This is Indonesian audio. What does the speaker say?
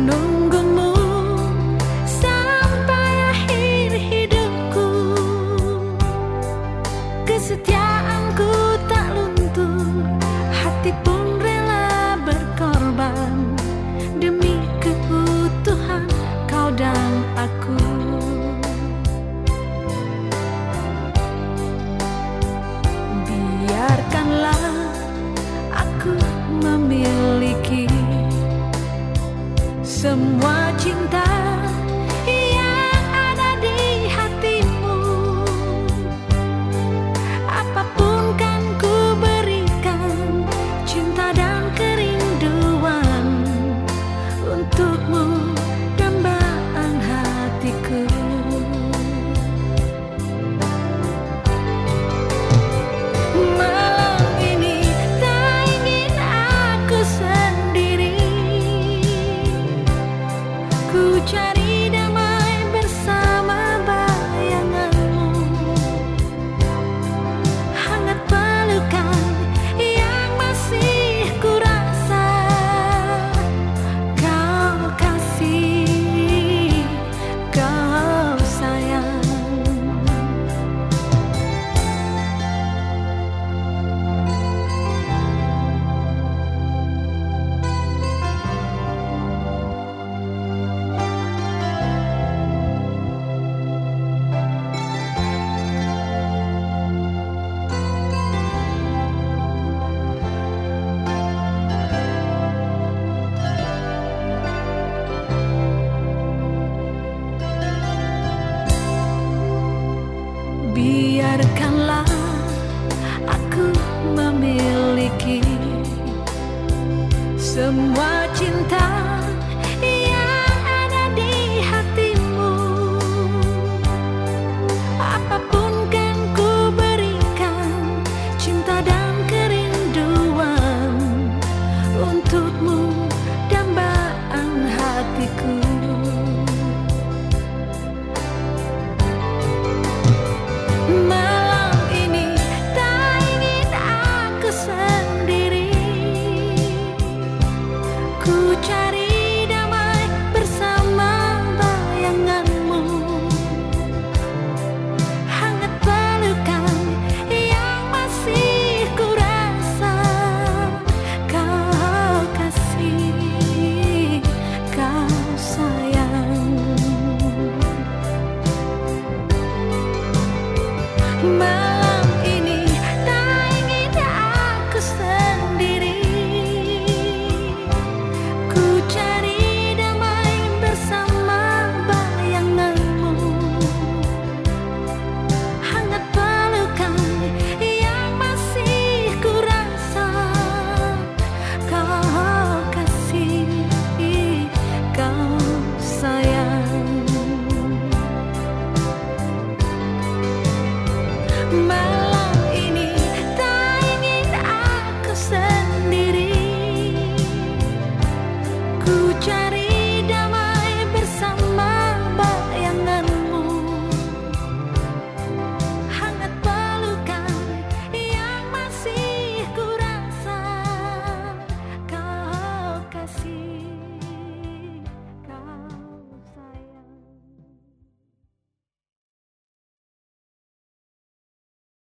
know. Semua cinta